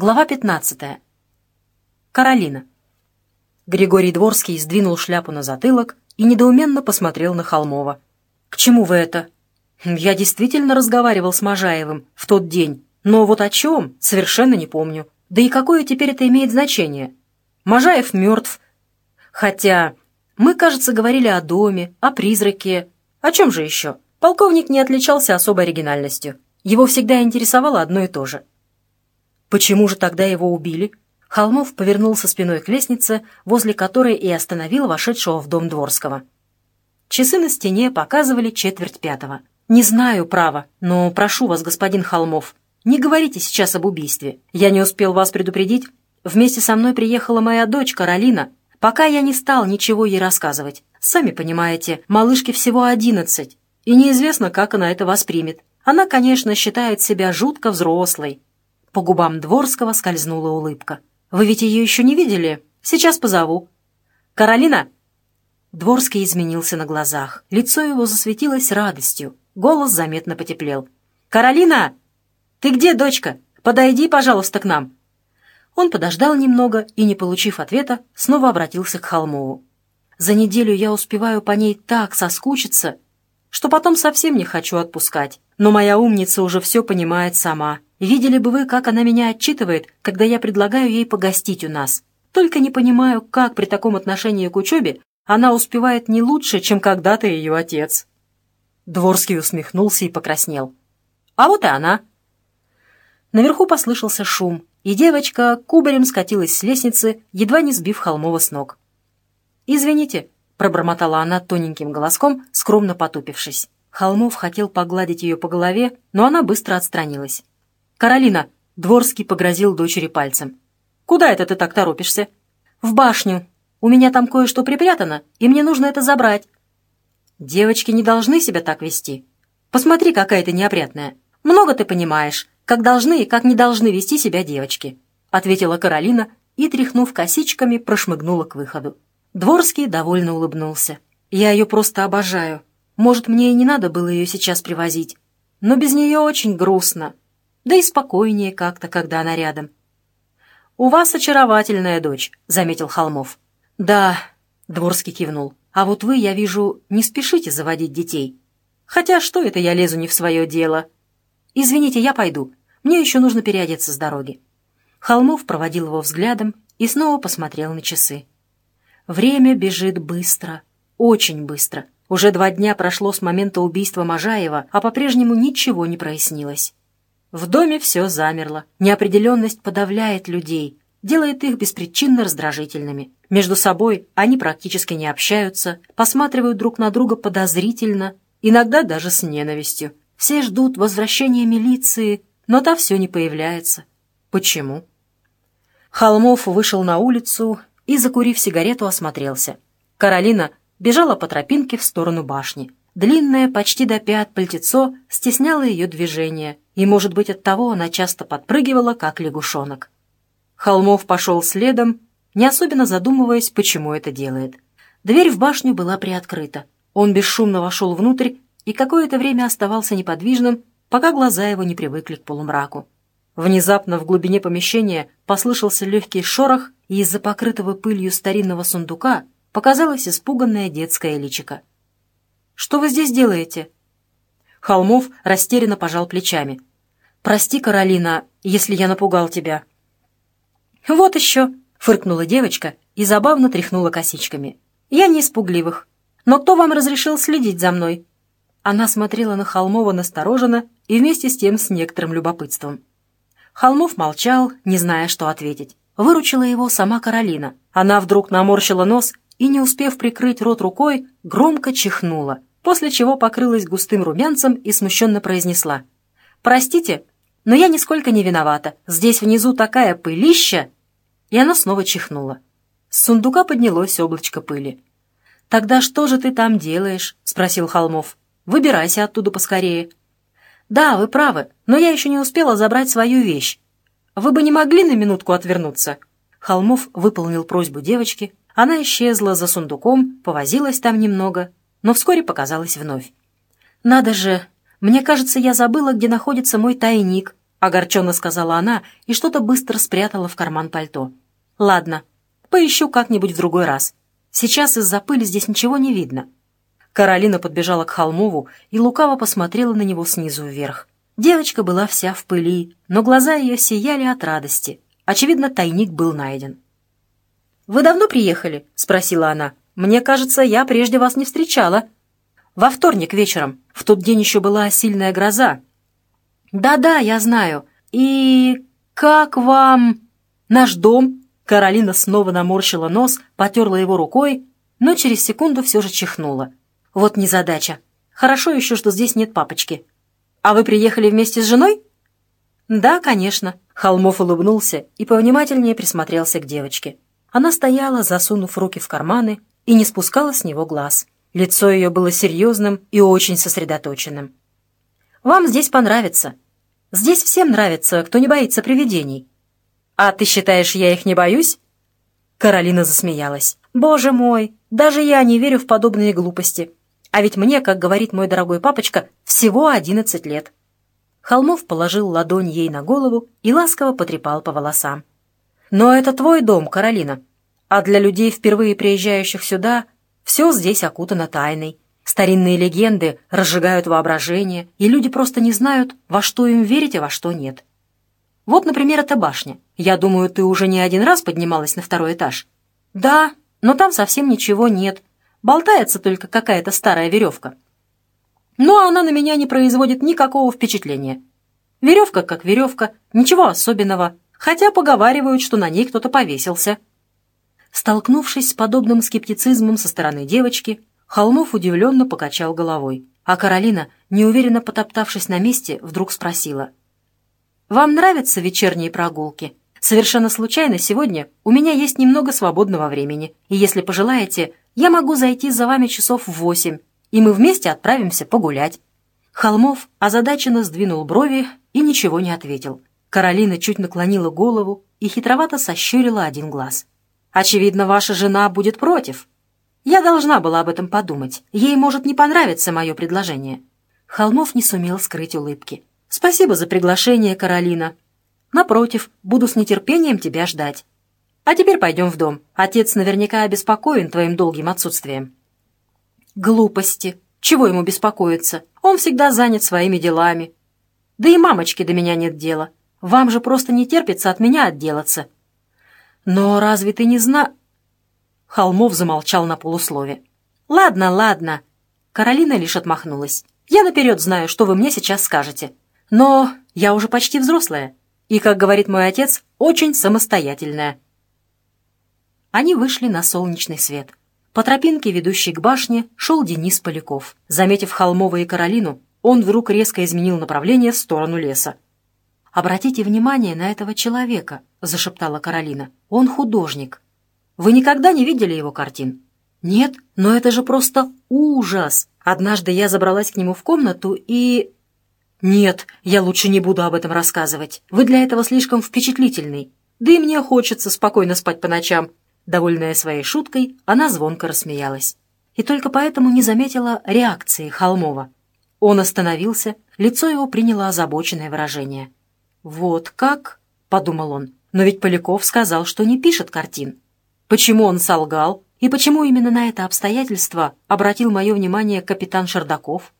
Глава 15. Каролина. Григорий Дворский сдвинул шляпу на затылок и недоуменно посмотрел на Холмова. «К чему вы это?» «Я действительно разговаривал с Можаевым в тот день, но вот о чем, совершенно не помню. Да и какое теперь это имеет значение? Можаев мертв. Хотя мы, кажется, говорили о доме, о призраке. О чем же еще? Полковник не отличался особой оригинальностью. Его всегда интересовало одно и то же — Почему же тогда его убили? Холмов повернулся спиной к лестнице, возле которой и остановил вошедшего в дом Дворского. Часы на стене показывали четверть пятого. «Не знаю, право, но прошу вас, господин Холмов, не говорите сейчас об убийстве. Я не успел вас предупредить. Вместе со мной приехала моя дочь Каролина. Пока я не стал ничего ей рассказывать. Сами понимаете, малышке всего одиннадцать, и неизвестно, как она это воспримет. Она, конечно, считает себя жутко взрослой, по губам Дворского скользнула улыбка. «Вы ведь ее еще не видели? Сейчас позову». «Каролина!» Дворский изменился на глазах. Лицо его засветилось радостью. Голос заметно потеплел. «Каролина! Ты где, дочка? Подойди, пожалуйста, к нам!» Он подождал немного и, не получив ответа, снова обратился к Холмову. «За неделю я успеваю по ней так соскучиться, что потом совсем не хочу отпускать. Но моя умница уже все понимает сама. Видели бы вы, как она меня отчитывает, когда я предлагаю ей погостить у нас. Только не понимаю, как при таком отношении к учебе она успевает не лучше, чем когда-то ее отец». Дворский усмехнулся и покраснел. «А вот и она». Наверху послышался шум, и девочка кубарем скатилась с лестницы, едва не сбив Холмова с ног. «Извините», — пробормотала она тоненьким голоском, скромно потупившись. Холмов хотел погладить ее по голове, но она быстро отстранилась. «Каролина!» — Дворский погрозил дочери пальцем. «Куда это ты так торопишься?» «В башню. У меня там кое-что припрятано, и мне нужно это забрать». «Девочки не должны себя так вести. Посмотри, какая ты неопрятная. Много ты понимаешь, как должны и как не должны вести себя девочки», — ответила Каролина и, тряхнув косичками, прошмыгнула к выходу. Дворский довольно улыбнулся. «Я ее просто обожаю. Может, мне и не надо было ее сейчас привозить. Но без нее очень грустно да и спокойнее как-то, когда она рядом. «У вас очаровательная дочь», — заметил Холмов. «Да», — Дворский кивнул. «А вот вы, я вижу, не спешите заводить детей. Хотя что это я лезу не в свое дело? Извините, я пойду. Мне еще нужно переодеться с дороги». Холмов проводил его взглядом и снова посмотрел на часы. Время бежит быстро, очень быстро. Уже два дня прошло с момента убийства Можаева, а по-прежнему ничего не прояснилось. В доме все замерло. Неопределенность подавляет людей, делает их беспричинно раздражительными. Между собой они практически не общаются, посматривают друг на друга подозрительно, иногда даже с ненавистью. Все ждут возвращения милиции, но та все не появляется. Почему? Холмов вышел на улицу и, закурив сигарету, осмотрелся. Каролина бежала по тропинке в сторону башни. Длинное, почти до пят пальтецо стесняло ее движение, и, может быть, оттого она часто подпрыгивала, как лягушонок. Холмов пошел следом, не особенно задумываясь, почему это делает. Дверь в башню была приоткрыта. Он бесшумно вошел внутрь и какое-то время оставался неподвижным, пока глаза его не привыкли к полумраку. Внезапно в глубине помещения послышался легкий шорох, и из-за покрытого пылью старинного сундука показалось испуганное детское личико. Что вы здесь делаете?» Холмов растерянно пожал плечами. «Прости, Каролина, если я напугал тебя». «Вот еще!» — фыркнула девочка и забавно тряхнула косичками. «Я не испугливых. Но кто вам разрешил следить за мной?» Она смотрела на Холмова настороженно и вместе с тем с некоторым любопытством. Холмов молчал, не зная, что ответить. Выручила его сама Каролина. Она вдруг наморщила нос и, не успев прикрыть рот рукой, громко чихнула после чего покрылась густым румянцем и смущенно произнесла. «Простите, но я нисколько не виновата. Здесь внизу такая пылища!» И она снова чихнула. С сундука поднялось облачко пыли. «Тогда что же ты там делаешь?» — спросил Холмов. «Выбирайся оттуда поскорее». «Да, вы правы, но я еще не успела забрать свою вещь. Вы бы не могли на минутку отвернуться?» Холмов выполнил просьбу девочки. Она исчезла за сундуком, повозилась там немного но вскоре показалась вновь. «Надо же! Мне кажется, я забыла, где находится мой тайник. — огорченно сказала она и что-то быстро спрятала в карман пальто. «Ладно, поищу как-нибудь в другой раз. Сейчас из-за пыли здесь ничего не видно». Каролина подбежала к Холмову и лукаво посмотрела на него снизу вверх. Девочка была вся в пыли, но глаза ее сияли от радости. Очевидно, тайник был найден. «Вы давно приехали?» — спросила она. «Мне кажется, я прежде вас не встречала». «Во вторник вечером. В тот день еще была сильная гроза, «Да-да, я знаю. И как вам наш дом?» Каролина снова наморщила нос, потерла его рукой, но через секунду все же чихнула. «Вот незадача. Хорошо еще, что здесь нет папочки. А вы приехали вместе с женой?» «Да, конечно». Холмов улыбнулся и повнимательнее присмотрелся к девочке. Она стояла, засунув руки в карманы, и не спускала с него глаз. Лицо ее было серьезным и очень сосредоточенным. Вам здесь понравится. Здесь всем нравится, кто не боится привидений. А ты считаешь, я их не боюсь?» Каролина засмеялась. «Боже мой, даже я не верю в подобные глупости. А ведь мне, как говорит мой дорогой папочка, всего одиннадцать лет». Холмов положил ладонь ей на голову и ласково потрепал по волосам. «Но это твой дом, Каролина. А для людей, впервые приезжающих сюда, все здесь окутано тайной. Старинные легенды разжигают воображение, и люди просто не знают, во что им верить, а во что нет. Вот, например, эта башня. Я думаю, ты уже не один раз поднималась на второй этаж. Да, но там совсем ничего нет. Болтается только какая-то старая веревка. Но она на меня не производит никакого впечатления. Веревка как веревка, ничего особенного, хотя поговаривают, что на ней кто-то повесился. Столкнувшись с подобным скептицизмом со стороны девочки, Холмов удивленно покачал головой, а Каролина, неуверенно потоптавшись на месте, вдруг спросила. «Вам нравятся вечерние прогулки? Совершенно случайно сегодня у меня есть немного свободного времени, и если пожелаете, я могу зайти за вами часов в восемь, и мы вместе отправимся погулять». Холмов озадаченно сдвинул брови и ничего не ответил. Каролина чуть наклонила голову и хитровато сощурила один глаз. «Очевидно, ваша жена будет против», я должна была об этом подумать. Ей может не понравиться мое предложение». Холмов не сумел скрыть улыбки. «Спасибо за приглашение, Каролина. Напротив, буду с нетерпением тебя ждать. А теперь пойдем в дом. Отец наверняка обеспокоен твоим долгим отсутствием». «Глупости. Чего ему беспокоиться? Он всегда занят своими делами. Да и мамочки до меня нет дела. Вам же просто не терпится от меня отделаться». «Но разве ты не зна...» Холмов замолчал на полуслове. «Ладно, ладно». Каролина лишь отмахнулась. «Я наперед знаю, что вы мне сейчас скажете. Но я уже почти взрослая. И, как говорит мой отец, очень самостоятельная». Они вышли на солнечный свет. По тропинке, ведущей к башне, шел Денис Поляков. Заметив Холмова и Каролину, он вдруг резко изменил направление в сторону леса. «Обратите внимание на этого человека», — зашептала Каролина. «Он художник. Вы никогда не видели его картин? Нет, но это же просто ужас. Однажды я забралась к нему в комнату и... Нет, я лучше не буду об этом рассказывать. Вы для этого слишком впечатлительный. Да и мне хочется спокойно спать по ночам. Довольная своей шуткой, она звонко рассмеялась. И только поэтому не заметила реакции Холмова. Он остановился, лицо его приняло озабоченное выражение. «Вот как?» — подумал он. «Но ведь Поляков сказал, что не пишет картин. Почему он солгал? И почему именно на это обстоятельство обратил мое внимание капитан Шардаков?